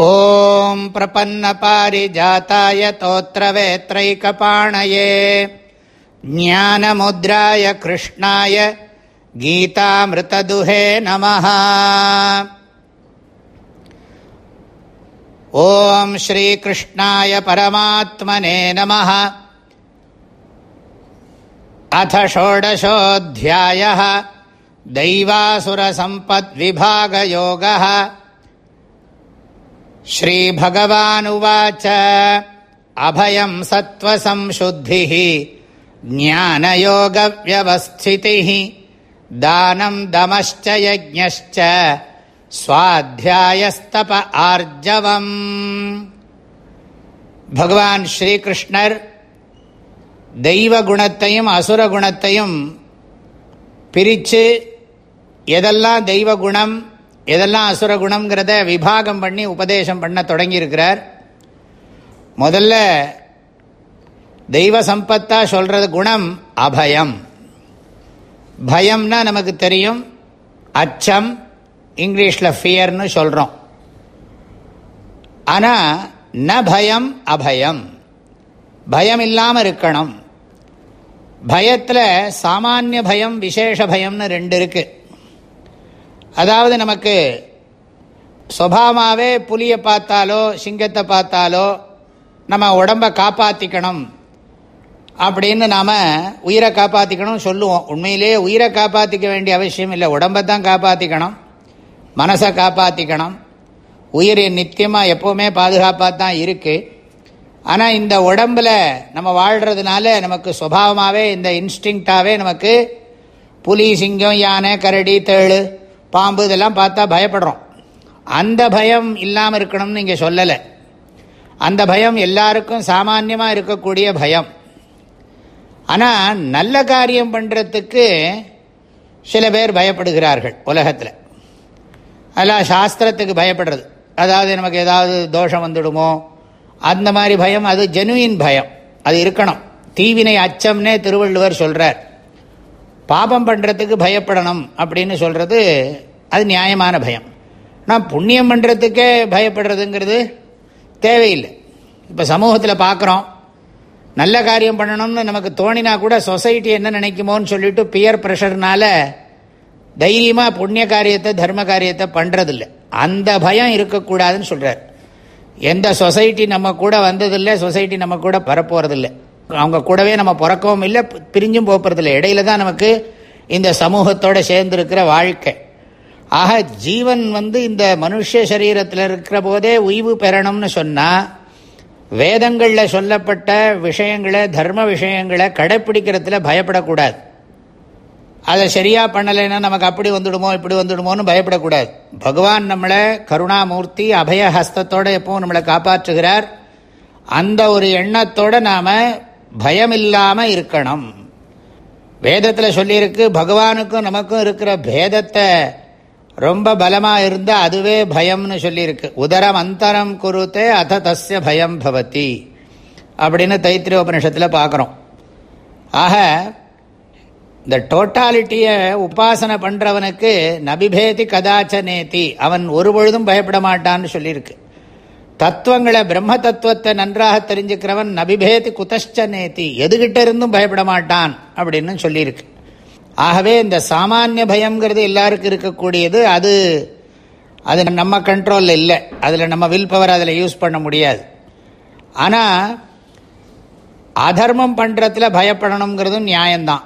ॐ प्रपन्नपारिजाताय तोत्रवेत्रैकपाणये ज्ञानमुद्राय कृष्णाय गीतामृतदुहे नमः। ॐ श्रीकृष्णाय परमात्मने नमः। अथ षोडशोऽध्यायः दैवासुरसम्पद्विभागयोगः। श्रीभगवानुवाच अभयं सत्त्वसंशुद्धिः ज्ञानयोगव्यवस्थितिः दानं दमश्च यज्ञश्च சுவாத்தியாயஸ்தப ஆர்ஜவம் பகவான் ஸ்ரீகிருஷ்ணர் தெய்வ குணத்தையும் அசுர குணத்தையும் பிரித்து எதெல்லாம் தெய்வ குணம் எதெல்லாம் அசுர குணங்கிறத விபாகம் பண்ணி உபதேசம் பண்ண தொடங்கியிருக்கிறார். முதல்ல தெய்வ சம்பத்தா சொல்கிறது குணம் அபயம். பயம்னா நமக்கு தெரியும். அச்சம் இங்கிலீஷில் ஃபியர்னு சொல்கிறோம் ஆனால் ந பயம் அபயம். பயம் இல்லாமல் இருக்கணும். பயத்தில் சாமானிய பயம் விசேஷ பயம்னு ரெண்டு இருக்குது அதாவது நமக்கு சுபாவமாகவே புலியை பார்த்தாலோ சிங்கத்தை பார்த்தாலோ நம்ம உடம்பை காப்பாற்றிக்கணும் அப்படின்னு நாம் உயிரை காப்பாற்றிக்கணும் சொல்லுவோம். உண்மையிலே உயிரை காப்பாற்றிக்க வேண்டிய அவசியம் இல்லை. உடம்பை தான் காப்பாற்றிக்கணும் மனசை காப்பாற்றிக்கணும் உயிர் நித்தியமாக எப்போவுமே பாதுகாப்பாக தான் இருக்குது ஆனால் இந்த உடம்பில் நம்ம வாழ்கிறதுனால நமக்கு சுபாவமாகவே இந்த இன்ஸ்டிங்டாகவே நமக்கு புலி சிங்கம் யானை கரடி தேழு பாம்பு இதெல்லாம் பார்த்தா பயப்படுறோம். அந்த பயம் இல்லாமல் இருக்கணும்னு இங்கே சொல்லலை. அந்த பயம் எல்லாருக்கும் சாமான்யமாக இருக்கக்கூடிய பயம். ஆனால் நல்ல காரியம் பண்ணுறதுக்கு சில பேர் பயப்படுகிறார்கள் உலகத்தில். அதெல்லாம் சாஸ்திரத்துக்கு பயப்படுறது. அதாவது நமக்கு ஏதாவது தோஷம் வந்துடுமோ அந்த மாதிரி பயம் அது ஜெனுவின் பயம். அது இருக்கணும். தீவினை அச்சம்னே திருவள்ளுவர் சொல்கிறார் பாபம் பண்ணுறதுக்கு பயப்படணும் அப்படின்னு சொல்கிறது அது நியாயமான பயம். ஆனால் புண்ணியம் பண்ணுறதுக்கே பயப்படுறதுங்கிறது தேவையில்லை. இப்போ சமூகத்தில் பார்க்குறோம் நல்ல காரியம் பண்ணணும்னு நமக்கு தோணினா கூட சொசைட்டி என்ன நினைக்குமோன்னு சொல்லிட்டு பியர் ப்ரெஷர்னால தைரியமாக புண்ணிய காரியத்தை தர்ம காரியத்தை பண்ணுறதில்ல அந்த பயம் இருக்கக்கூடாதுன்னு சொல்கிறார் எந்த சொசைட்டி நம்ம கூட வந்ததில்லை சொசைட்டி நம்ம கூட பரப்போகிறதில்லை அவங்க கூடவே நம்ம பிறக்கவும் இல்லை பிரிஞ்சும் போகிறதில்லை இடையில தான் நமக்கு இந்த சமூகத்தோடு சேர்ந்துருக்கிற வாழ்க்கை. ஆக ஜீவன் வந்து இந்த மனுஷ சரீரத்தில் இருக்கிற போதே உய்வு பெறணும்னு சொன்னால் வேதங்களில் சொல்லப்பட்ட விஷயங்களை தர்ம விஷயங்களை கடைப்பிடிக்கிறதுல பயப்படக்கூடாது. அதை சரியாக பண்ணலைன்னா நமக்கு அப்படி வந்துடுமோ இப்படி வந்துடுமோன்னு பயப்படக்கூடாது. பகவான் நம்மளை கருணாமூர்த்தி அபய ஹஸ்தத்தோடு எப்பவும் நம்மளை காப்பாற்றுகிறார். அந்த ஒரு எண்ணத்தோடு நாம் பயமில்லாமல் இருக்கணும். வேதத்தில் சொல்லியிருக்கு பகவானுக்கும் நமக்கும் இருக்கிற பேதத்தை ரொம்ப பலமாக இருந்தால் அதுவே பயம்னு சொல்லியிருக்கு. உதரம் அந்தரம் குருத்தே அத தஸ்ய பயம் பவதி அப்படின்னு தைத்திரிய உபனிஷத்தில் பார்க்குறோம் ஆக இந்த டோட்டாலிட்டியை உபாசனை பண்ணுறவனுக்கு நபிபேதி கதாச்ச நேத்தி அவன் ஒரு பொழுதும் பயப்பட மாட்டான்னு சொல்லியிருக்கு. தத்துவங்களை பிரம்ம தத்துவத்தை நன்றாக தெரிஞ்சுக்கிறவன் நபிபேதி குதஷ்ட நேத்தி எதுகிட்ட இருந்தும் பயப்பட மாட்டான் அப்படின்னு சொல்லியிருக்கு. ஆகவே இந்த சாமானிய பயம்ங்கிறது எல்லாருக்கும் இருக்கக்கூடியது. அது அது நம்ம கண்ட்ரோலில் இல்லை. அதில் நம்ம வில் பவர் அதில் யூஸ் பண்ண முடியாது. ஆனால் அதர்மம் பண்ணுறதுல பயப்படணுங்கிறதும் நியாயம்தான்.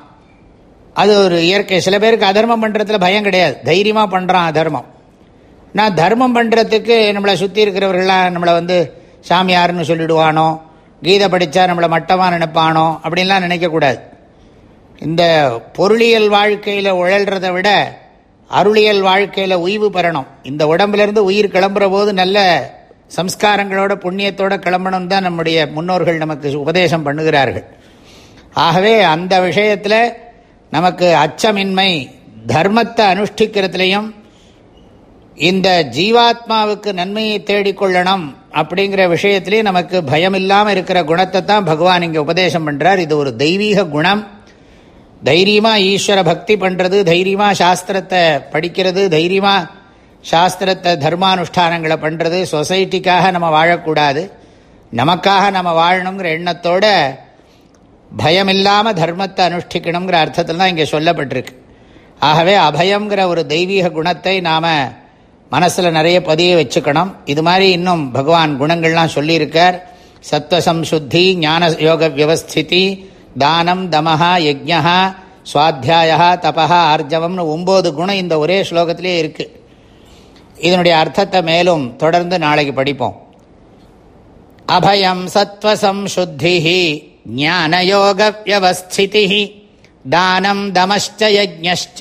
அது ஒரு இயற்கை. சில பேருக்கு அதர்மம் பண்ணுறதுல பயம் கிடையாது. தைரியமாக பண்ணுறான் அதர்மம். நான் தர்மம் பண்ணுறதுக்கு நம்மளை சுற்றி இருக்கிறவர்கள்லாம் நம்மளை வந்து சாமியார்னு சொல்லிடுவானோ கீதை படித்தா நம்மளை மட்டமாக நினைப்பானோ அப்படின்லாம் நினைக்கக்கூடாது. இந்த பொருளியல் வாழ்க்கையில் உழல்றதை விட அருளியல் வாழ்க்கையில் உய்வு பெறணும். இந்த உடம்புலேருந்து உயிர் கிளம்புற போது நல்ல சம்ஸ்காரங்களோட புண்ணியத்தோட கிளம்பணும் தான் நம்முடைய முன்னோர்கள் நமக்கு உபதேசம் பண்ணுகிறார்கள். ஆகவே அந்த விஷயத்தில் நமக்கு அச்சமின்மை தர்மத்தை அனுஷ்டிக்கிறதுலையும் இந்த ஜீவாத்மாவுக்கு நன்மையை தேடிக்கொள்ளணும் அப்படிங்கிற விஷயத்திலேயே நமக்கு பயம் இல்லாமல் இருக்கிற குணத்தை தான் பகவான் இங்கே உபதேசம் பண்ணுறார் இது ஒரு தெய்வீக குணம். தைரியமாக ஈஸ்வர பக்தி பண்ணுறது தைரியமாக சாஸ்திரத்தை படிக்கிறது தைரியமாக சாஸ்திரத்தை தர்மானுஷ்டானங்களை பண்ணுறது சொசைட்டிக்காக நம்ம வாழக்கூடாது. நமக்காக நம்ம வாழணுங்கிற எண்ணத்தோட பயமில்லாமல் தர்மத்தை அனுஷ்டிக்கணுங்கிற அர்த்தத்தில் தான் இங்கே சொல்லப்பட்டிருக்கு. ஆகவே அபயங்கிற ஒரு தெய்வீக குணத்தை நாம் மனசில் நிறைய பதிய வச்சுக்கணும். இது மாதிரி இன்னும் பகவான் குணங்கள்லாம் சொல்லியிருக்கார். சத்வசம்சுத்தி ஞான யோக வியவஸ்திதி தானம் தமஹா யஜ்யா சுவாத்தியாயா தபா ஆர்ஜவம்னு ஒம்பது குணம் இந்த ஒரே ஸ்லோகத்திலே இருக்குது இதனுடைய அர்த்தத்தை மேலும் தொடர்ந்து நாளைக்கு படிப்போம். அபயம் சத்வசம்சுத்தி ஞானயோக வியவஸ்திதி தானம் தமஷ்ட யஜ்ஞச்ச